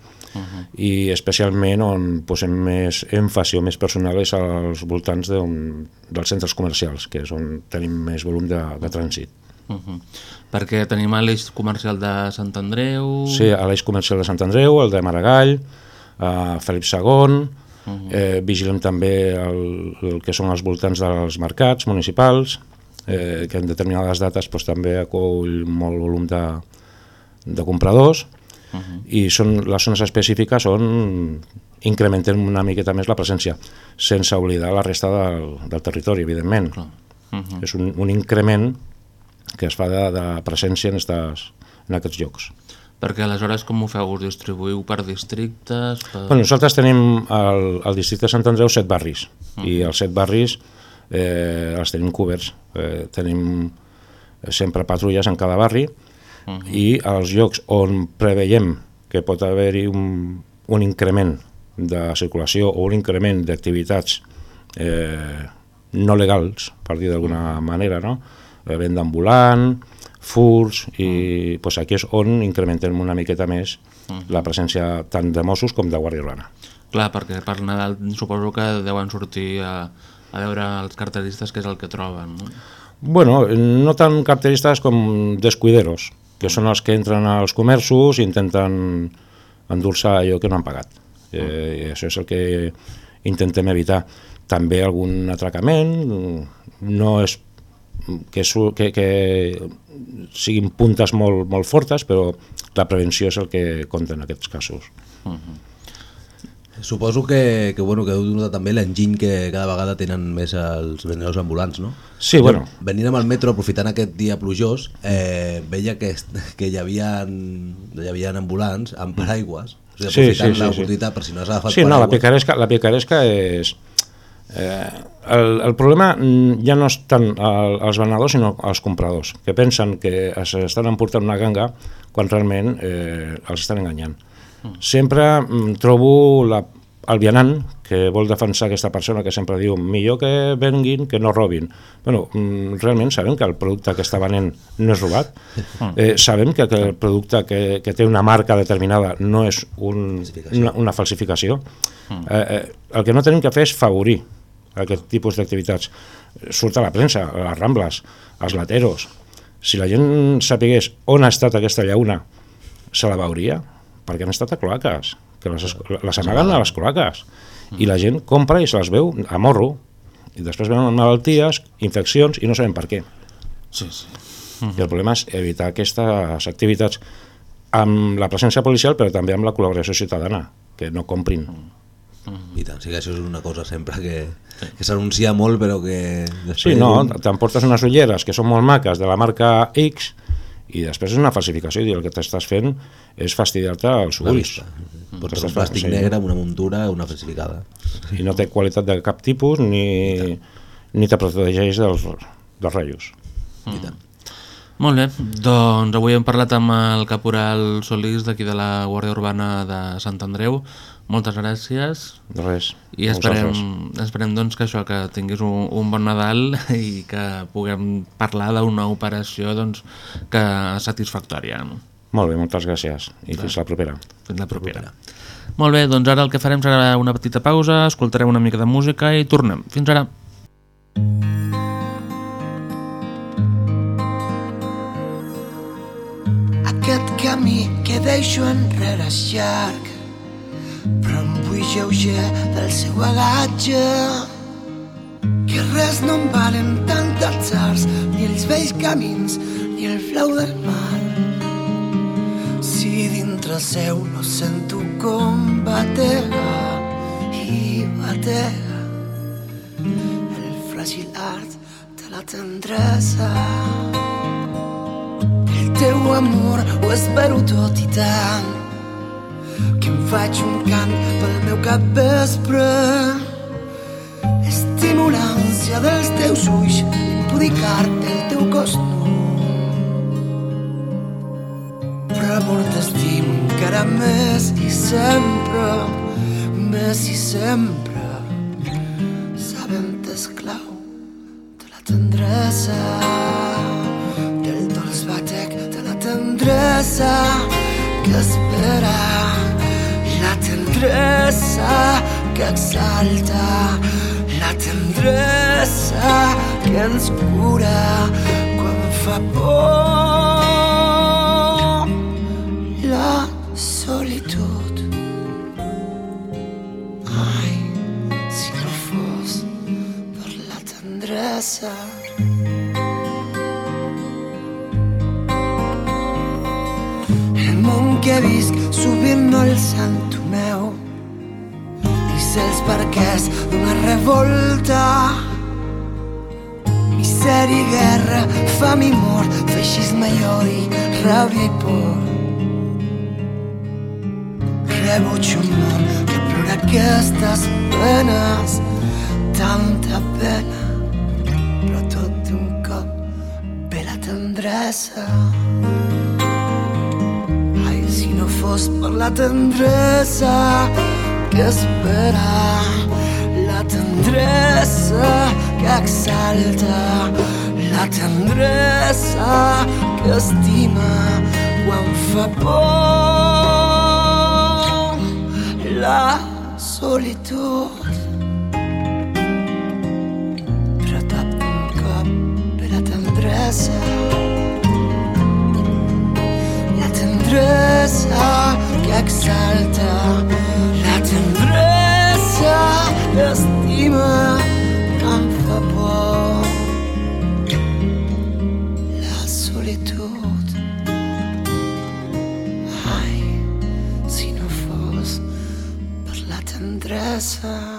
i especialment on posem més èmfasi o més personal és als voltants de, dels centres comercials, que és on tenim més volum de, de trànsit.
Uh -huh. Perquè tenim a l'eix comercial de Sant Andreu...
Sí, a l'eix comercial de Sant Andreu, el de Maragall, a Felip II, eh, vigilem també el, el que són els voltants dels mercats municipals, eh, que en determinades dates doncs, també acull molt volum de, de compradors, i són, les zones específiques on incrementem una miqueta més la presència, sense oblidar la resta del, del territori, evidentment.
Uh -huh.
És un, un increment que es fa de, de presència en, estes, en aquests llocs.
Perquè aleshores com ho feu? Us distribuïu per districtes? Per...
Bueno, nosaltres tenim al, al districte de Sant Andreu set barris i els set barris eh, els tenim coberts. Eh, tenim sempre patrulles en cada barri i als llocs on preveiem que pot haver-hi un, un increment de circulació o un increment d'activitats eh, no legals, per dir d'alguna manera, no? Eh, venda ambulant, furs, i pues, aquí és on incrementem una miqueta més la presència tant de Mossos com de Guàrdia Urbana.
Clar, perquè per Nadal suposo que deuen sortir a, a veure els carteristes què és el que troben, no?
Bueno, no tan carteristes com descuideros, que són els que entren als comerços i intenten endur-se allò que no han pagat. Eh, i això és el que intentem evitar. També algun atracament, no és que, su- que, que siguin puntes molt, molt fortes, però la prevenció és el que compta en aquests casos.
Suposo que, que, bueno, que heu notat també l'enginy que cada vegada tenen més els venedors ambulants, no?
Sí, bueno.
Venint amb el metro, aprofitant aquest dia plujós, eh, veia que, que hi havia, hi havia ambulants amb paraigües, o sigui,
Sí,
aprofitant
sí, sí,
l'oportunitat per si no has agafat
Sí, no, la
paraigües.
picaresca, la picaresca és... Eh, el, el problema mm, ja no és tant el, els venedors sinó els compradors, que pensen que s'estan emportant una ganga quan realment eh, els estan enganyant. Sempre mm, trobo la, el vianant que vol defensar aquesta persona que sempre diu millor que venguin que no robin. Bueno, mm, realment sabem que el producte que està venent no és robat, eh, sabem que, que el producte que, que té una marca determinada no és un, una, una falsificació. Eh, eh, el que no tenim que fer és favorir aquest tipus d'activitats. Surt a la premsa, a les Rambles, als lateros. Si la gent sapigués on ha estat aquesta llauna, se la veuria, perquè han estat a cloaques, que les, es- les amaguen a les cloaques. I la gent compra i se les veu a morro. I després venen malalties, infeccions, i no sabem per què.
Sí, sí.
I el problema és evitar aquestes activitats amb la presència policial, però també amb la col·laboració ciutadana, que no comprin.
I tant, sí que això és una cosa sempre que, que s'anuncia molt però que...
Sí, no, t'emportes unes ulleres que són molt maques de la marca X i després és una falsificació i el que t'estàs fent és fastidiar-te els ulls.
vista. Portes un plàstic negre amb una muntura, una falsificada.
I no té qualitat de cap tipus ni, ni te protegeix dels, dels rajos.
I tant.
Molt bé, doncs avui hem parlat amb el caporal Solís d'aquí de la Guàrdia Urbana de Sant Andreu. Moltes gràcies.
De res.
I esperem,
vosaltres.
esperem doncs, que això que tinguis un, un bon Nadal [LAUGHS] i que puguem parlar d'una operació doncs, que satisfactòria. No?
Molt bé, moltes gràcies. I fins la propera.
Fins la propera. Molt bé, doncs ara el que farem serà una petita pausa, escoltarem una mica de música i tornem. Fins ara.
Aquest camí que deixo enrere és llarg, però em vull lleuger del seu bagatge. Que res no em valen tant els arts, ni els vells camins, ni el flau del mar. Si dintre seu no sento com batega i batega. El fràgil art de la tendresa. El teu amor ho espero tot i tant. Que em faig un cant pel meu cap vespre. Estimo l'ànsia dels teus ulls impudicar-te el teu cos. Nu però amor t'estimo encara més i sempre més i sempre sabent esclau de la tendresa del dolç batec de la tendresa que espera la tendresa que exalta la tendresa que ens cura quan fa por tendresa El món que visc sovint no el sento meu i sé els perquès d'una revolta. Misèria i guerra, fam i mort feixisme i odi, ràbia i por. Rebuig un món que plora aquestes penes tanta pena però tot d'un cop ve la tendresa Ai, si no fos per la tendresa que espera, la tendresa que exalta, la tendresa que estima quan fa por la solitud. Tendresa la tendresa que exalta, la tendresa que estima por. La solitud. Si no fos per la tendresa.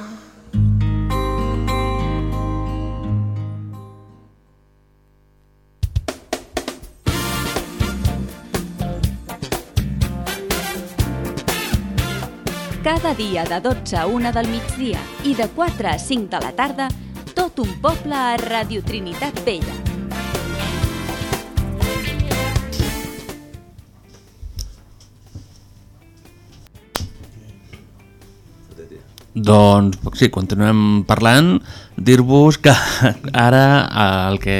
Cada dia de 12 a 1 del migdia i de 4 a 5 de la tarda, tot un poble a Radio Trinitat Vella.
Doncs sí, continuem parlant. Dir-vos que [LAUGHS] ara el que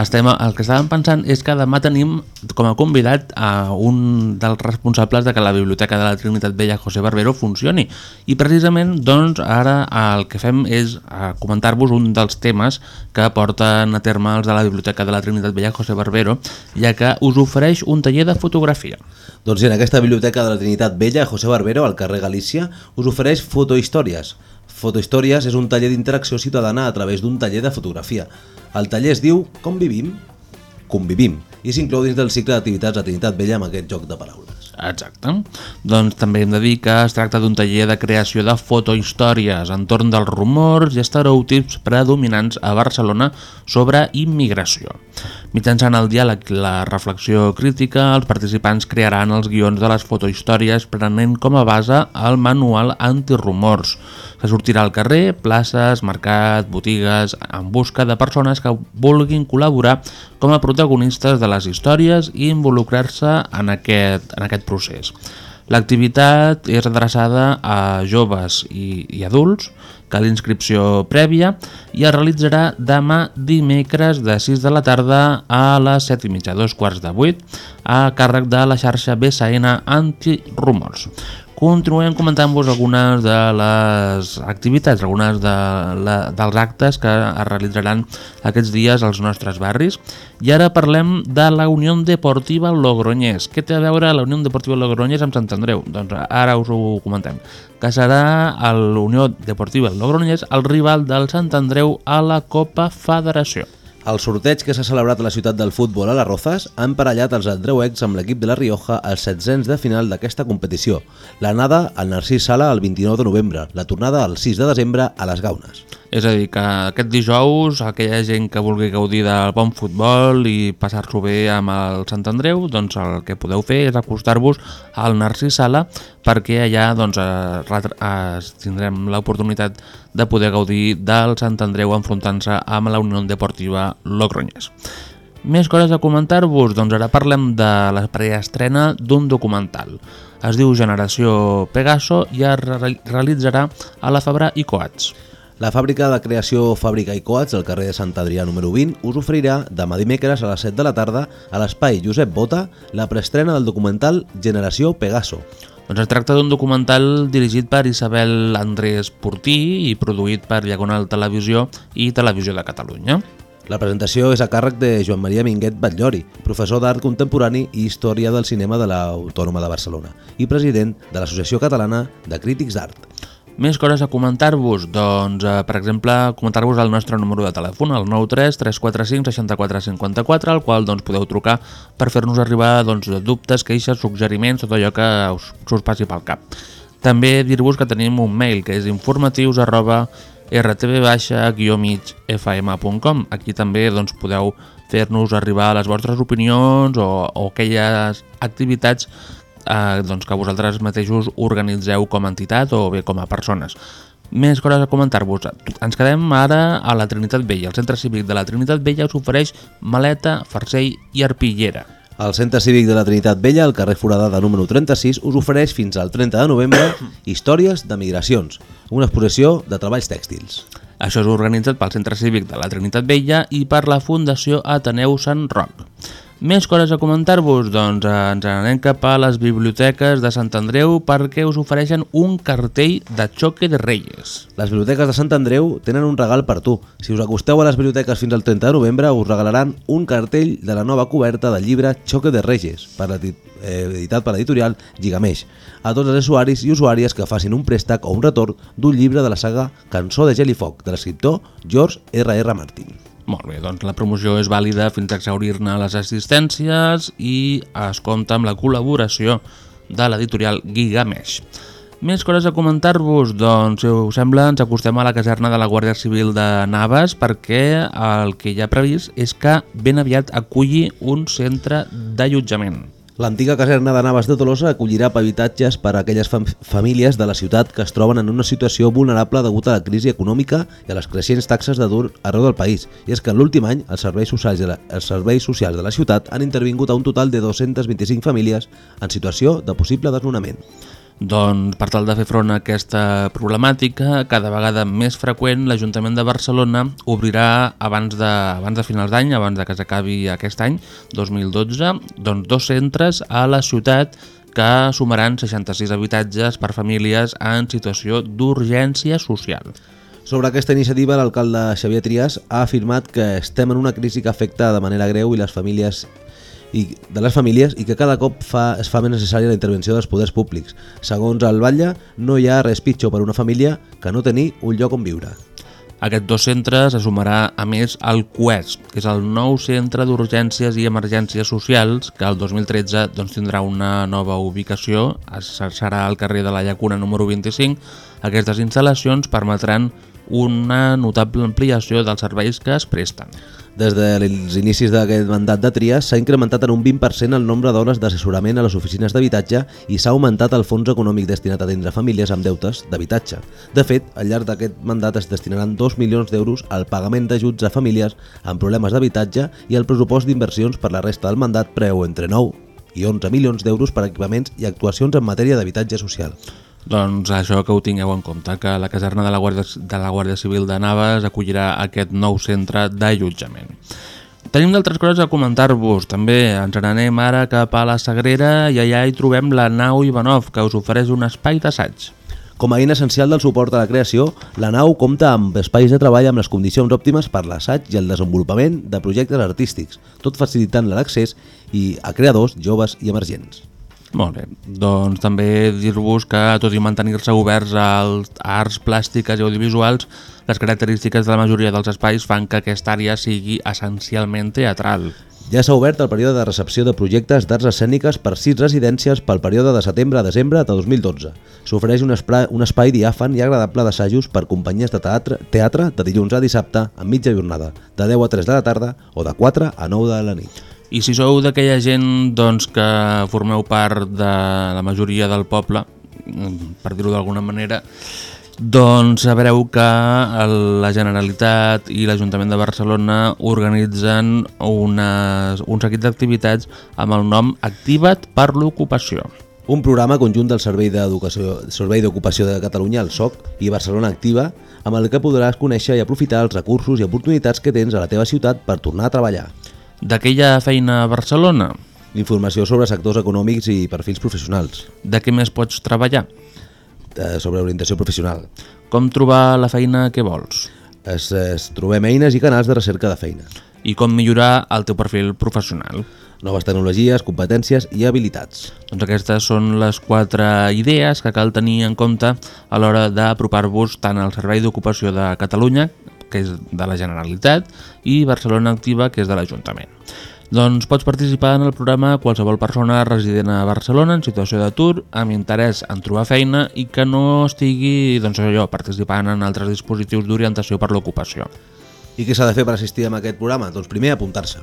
estem, el que estàvem pensant és que demà tenim com a convidat a un dels responsables de que la Biblioteca de la Trinitat Vella José Barbero funcioni i precisament doncs ara el que fem és eh, comentar-vos un dels temes que porten a terme els de la Biblioteca de la Trinitat Vella José Barbero ja que us ofereix un taller de fotografia.
Doncs en aquesta Biblioteca de la Trinitat Vella, José Barbero, al carrer Galícia, us ofereix fotohistòries. Fotohistòries és un taller d'interacció ciutadana a través d'un taller de fotografia. El taller es diu Com vivim? convivim i s'inclou dins del cicle d'activitats a Trinitat Vella amb aquest joc de paraules.
Exacte. Doncs també hem de dir que es tracta d'un taller de creació de fotohistòries entorn dels rumors i estereotips predominants a Barcelona sobre immigració. Mitjançant el diàleg i la reflexió crítica, els participants crearan els guions de les fotohistòries prenent com a base el manual antirumors. Se sortirà al carrer, places, mercat, botigues, en busca de persones que vulguin col·laborar com a protagonistes de les històries i involucrar-se en aquest, en aquest procés. L'activitat és adreçada a joves i, i adults, cal inscripció prèvia i es realitzarà demà dimecres de 6 de la tarda a les 7 i mitja, dos quarts de 8, a càrrec de la xarxa BSN Antirumors. Continuem comentant-vos algunes de les activitats, algunes de la, dels actes que es realitzaran aquests dies als nostres barris. I ara parlem de la Unió Deportiva Logroñés. Què té a veure la Unió Deportiva Logroñés amb Sant Andreu? Doncs ara us ho comentem. Que serà Unió Deportiva Logroñés el rival del Sant Andreu a la Copa Federació.
El sorteig que s'ha celebrat a la ciutat del futbol a les Rozas ha emparellat els andreuecs amb l'equip de la Rioja als setzents de final d'aquesta competició. L'anada al Narcís Sala el 29 de novembre, la tornada el 6 de desembre a les Gaunes.
És a dir, que aquest dijous aquella gent que vulgui gaudir del bon futbol i passar-s'ho bé amb el Sant Andreu, doncs el que podeu fer és acostar-vos al Narcís Sala perquè allà doncs, eh, tindrem l'oportunitat de poder gaudir del Sant Andreu enfrontant-se amb la Unió Deportiva Logroñés. Més coses a comentar-vos? Doncs ara parlem de la preestrena d'un documental. Es diu Generació Pegaso i es realitzarà a la Fabra i Coats.
La fàbrica de creació Fàbrica i Coats al carrer de Sant Adrià número 20 us oferirà demà dimecres a les 7 de la tarda a l'espai Josep Bota la preestrena del documental Generació Pegaso.
Doncs es tracta d'un documental dirigit per Isabel Andrés Portí i produït per Diagonal Televisió i Televisió de Catalunya.
La presentació és a càrrec de Joan Maria Minguet Batllori, professor d'Art Contemporani i Història del Cinema de l'Autònoma de Barcelona i president de l'Associació Catalana de Crítics d'Art.
Més coses a comentar-vos? Doncs, eh, per exemple, comentar-vos el nostre número de telèfon, el 93 345 64 54, al qual doncs, podeu trucar per fer-nos arribar doncs, dubtes, queixes, suggeriments, tot allò que us, que us passi pel cap. També dir-vos que tenim un mail que és informatius arroba rtv-migfm.com Aquí també doncs, podeu fer-nos arribar les vostres opinions o, o aquelles activitats eh, doncs que vosaltres mateixos organitzeu com a entitat o bé com a persones. Més coses a comentar-vos. Ens quedem ara a la Trinitat Vella. El Centre Cívic de la Trinitat Vella us ofereix maleta, farcell i arpillera.
El Centre Cívic de la Trinitat Vella, al carrer Foradada número 36, us ofereix fins al 30 de novembre [COUGHS] Històries de Migracions, una exposició de treballs tèxtils.
Això és organitzat pel Centre Cívic de la Trinitat Vella i per la Fundació Ateneu Sant Roc. Més coses a comentar-vos? Doncs eh, ens anem cap a les biblioteques de Sant Andreu perquè us ofereixen un cartell de xoque de Reyes.
Les biblioteques de Sant Andreu tenen un regal per tu. Si us acosteu a les biblioteques fins al 30 de novembre us regalaran un cartell de la nova coberta del llibre Xoque de Reyes, per eh, editat per l'editorial Gigameix, a tots els usuaris i usuàries que facin un préstec o un retorn d'un llibre de la saga Cançó de Gel i Foc, de l'escriptor George R. R. Martin.
Molt bé, doncs la promoció és vàlida fins a exaurir-ne les assistències i es compta amb la col·laboració de l'editorial Gigamesh. Més coses a comentar-vos, doncs, si us sembla, ens acostem a la caserna de la Guàrdia Civil de Naves perquè el que hi ha previst és que ben aviat aculli un centre d'allotjament.
L'antiga caserna de Naves de Tolosa acollirà habitatges per a aquelles fam famílies de la ciutat que es troben en una situació vulnerable degut a la crisi econòmica i a les creixents taxes d'atur arreu del país. I és que l'últim any els serveis, socials de la, els serveis socials de la ciutat han intervingut a un total de 225 famílies en situació de possible desnonament.
Doncs per tal de fer front a aquesta problemàtica, cada vegada més freqüent, l'Ajuntament de Barcelona obrirà abans de, abans de finals d'any, abans de que s'acabi aquest any, 2012, doncs dos centres a la ciutat que sumaran 66 habitatges per famílies en situació d'urgència social.
Sobre aquesta iniciativa, l'alcalde Xavier Trias ha afirmat que estem en una crisi que afecta de manera greu i les famílies i de les famílies i que cada cop fa, es fa més necessària la intervenció dels poders públics. Segons el Batlle, no hi ha res pitjor per una família que no tenir un lloc on viure.
Aquests dos centres es sumarà a més al QUES, que és el nou centre d'urgències i emergències socials, que el 2013 doncs, tindrà una nova ubicació, serà al carrer de la Llacuna número 25. Aquestes instal·lacions permetran una notable ampliació dels serveis que es presten.
Des dels inicis d'aquest mandat de Trias s'ha incrementat en un 20% el nombre d'hores d'assessorament a les oficines d'habitatge i s'ha augmentat el fons econòmic destinat a atendre famílies amb deutes d'habitatge. De fet, al llarg d'aquest mandat es destinaran 2 milions d'euros al pagament d'ajuts a famílies amb problemes d'habitatge i el pressupost d'inversions per la resta del mandat preu entre 9 i 11 milions d'euros per equipaments i actuacions en matèria d'habitatge social.
Doncs això que ho tingueu en compte, que la caserna de la Guàrdia, de la Guàrdia Civil de Naves acollirà aquest nou centre d'allotjament. Tenim d'altres coses a comentar-vos. També ens n'anem ara cap a la Sagrera i allà hi trobem la nau Ivanov, que us ofereix un espai d'assaig.
Com a eina essencial del suport a la creació, la nau compta amb espais de treball amb les condicions òptimes per l'assaig i el desenvolupament de projectes artístics, tot facilitant l'accés i a creadors joves i emergents.
Molt bé, doncs també dir-vos que tot i mantenir-se oberts als arts plàstiques i audiovisuals, les característiques de la majoria dels espais fan que aquesta àrea sigui essencialment teatral.
Ja s'ha obert el període de recepció de projectes d'arts escèniques per sis residències pel període de setembre a desembre de 2012. S'ofereix un, un espai diàfan i agradable d'assajos per companyies de teatre, teatre de dilluns a dissabte a mitja jornada, de 10 a 3 de la tarda o de 4 a 9 de la nit.
I si sou d'aquella gent doncs, que formeu part de la majoria del poble, mm, per dir-ho d'alguna manera, doncs sabreu que la Generalitat i l'Ajuntament de Barcelona organitzen unes, un seguit d'activitats amb el nom Activa't per l'ocupació.
Un programa conjunt del Servei d'Educació Servei d'Ocupació de Catalunya, el SOC, i Barcelona Activa, amb el que podràs conèixer i aprofitar els recursos i oportunitats que tens a la teva ciutat per tornar a treballar.
D'aquella feina a Barcelona,
Informació sobre sectors econòmics i perfils professionals,
de què més pots treballar?
eh, sobre orientació professional.
Com trobar la feina que vols?
Es, es trobem eines i canals de recerca de feina,
I com millorar el teu perfil professional?
noves tecnologies, competències i habilitats.
Doncs aquestes són les quatre idees que cal tenir en compte a l'hora d'apropar-vos tant al Servei d'Ocupació de Catalunya, que és de la Generalitat, i Barcelona Activa, que és de l'Ajuntament. Doncs pots participar en el programa qualsevol persona resident a Barcelona en situació d'atur, amb interès en trobar feina i que no estigui doncs, allò, participant en altres dispositius d'orientació per l'ocupació.
I què s'ha de fer per assistir a aquest programa? Doncs primer apuntar-se.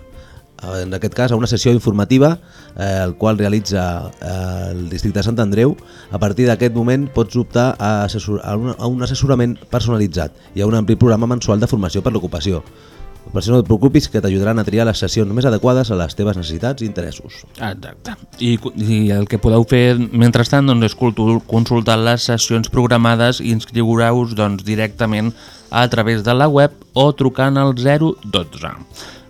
Eh, En aquest cas, a una sessió informativa, eh, el qual realitza eh, el districte de Sant Andreu. A partir d'aquest moment pots optar a, assessor a, un, a un assessorament personalitzat i a un ampli programa mensual de formació per l'ocupació. Per això no et preocupis que t'ajudaran a triar les sessions més adequades a les teves necessitats i interessos.
Exacte. I, I el que podeu fer mentrestant doncs, és consultar les sessions programades i inscriure-us doncs, directament a través de la web o trucant al 012.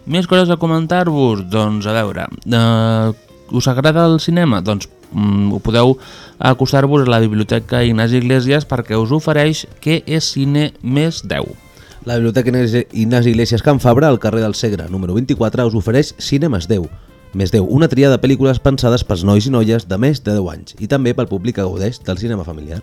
Més coses a comentar-vos? Doncs a veure, eh, us agrada el cinema? Doncs mm, ho podeu acostar-vos a la Biblioteca Ignasi Iglesias perquè us ofereix què és cine més 10.
La Biblioteca Ignasi Iglesias Can Fabra, al carrer del Segre, número 24, us ofereix Cine més 10. Més 10, una tria de pel·lícules pensades pels nois i noies de més de 10 anys i també pel públic que gaudeix del cinema familiar.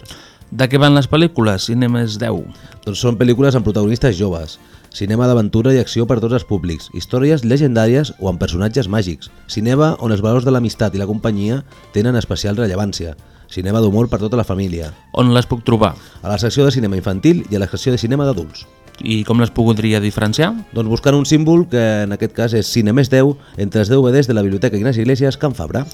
De què van les pel·lícules? Cine més 10.
Doncs són pel·lícules amb protagonistes joves, cinema d'aventura i acció per tots els públics, històries legendàries o amb personatges màgics, cinema on els valors de l'amistat i la companyia tenen especial rellevància, cinema d'humor per tota la família,
On les puc trobar?
a la secció de cinema infantil i a la secció de cinema d'adults.
I com les podria diferenciar?
Doncs buscant un símbol que en aquest cas és Cine més 10 entre els DVDs de la Biblioteca Ignasi Iglesias Can Fabra.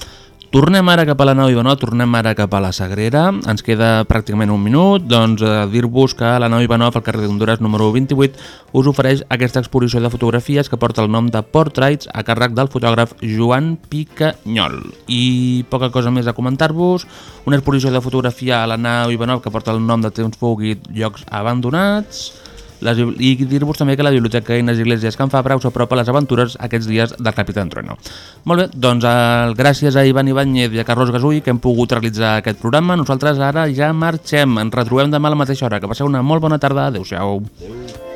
Tornem ara cap a la nau Ivanov, tornem ara cap a la Sagrera. Ens queda pràcticament un minut, doncs a dir-vos que la nau Ivanov, al carrer d'Honduras número 28, us ofereix aquesta exposició de fotografies que porta el nom de Portraits a càrrec del fotògraf Joan Picanyol. I poca cosa més a comentar-vos, una exposició de fotografia a la nau Ivanov que porta el nom de Temps Fugit, Llocs Abandonats, les, i dir-vos també que la Biblioteca Inés Iglesias Can Fabra us apropa les aventures aquests dies del Capitán Trueno. Molt bé, doncs eh, gràcies a Ivan Ibáñez i a Carlos Gasull que hem pogut realitzar aquest programa. Nosaltres ara ja marxem. Ens retrobem demà a la mateixa hora. Que passeu una molt bona tarda. Adéu-siau.
Adéu.